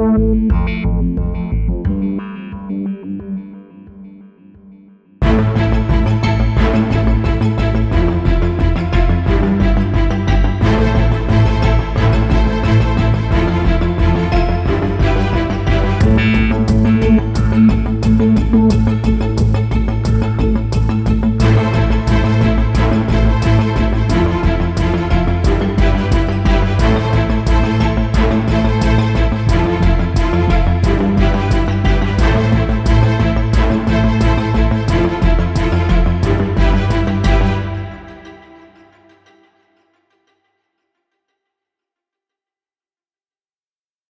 Música